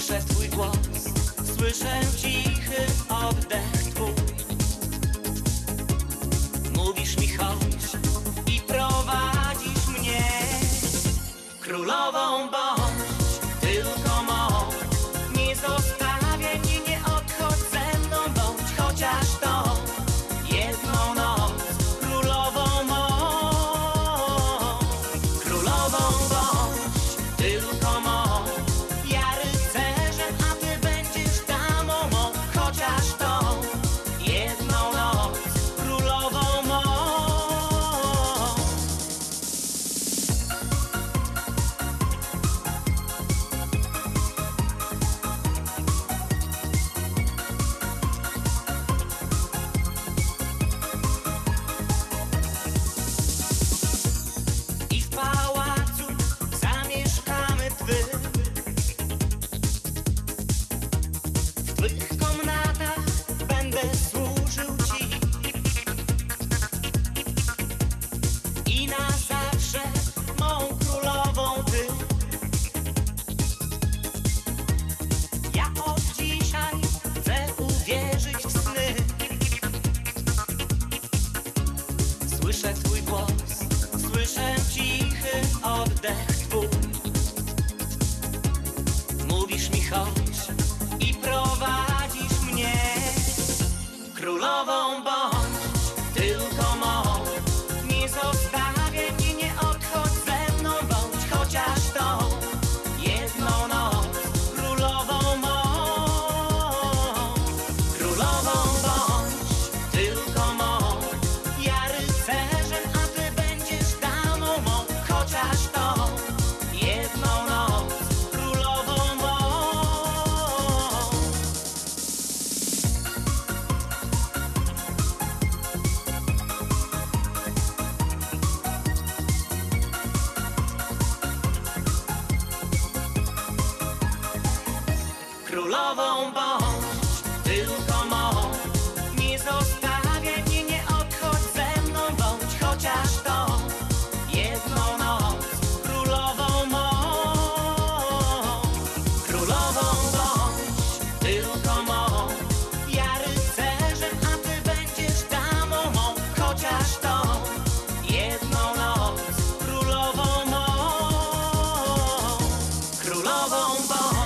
Słyszę twój głos, słyszę cichy oddech królową bądź tylko mą Nie zostawiaj mnie, nie odchodź ze mną Bądź chociaż tą. Jedną noc Królową mą Królową bądź. Tylko mą Ja rycerzem, a ty będziesz damą mą Chociaż tą. Jedną noc Królową mą Królową bądź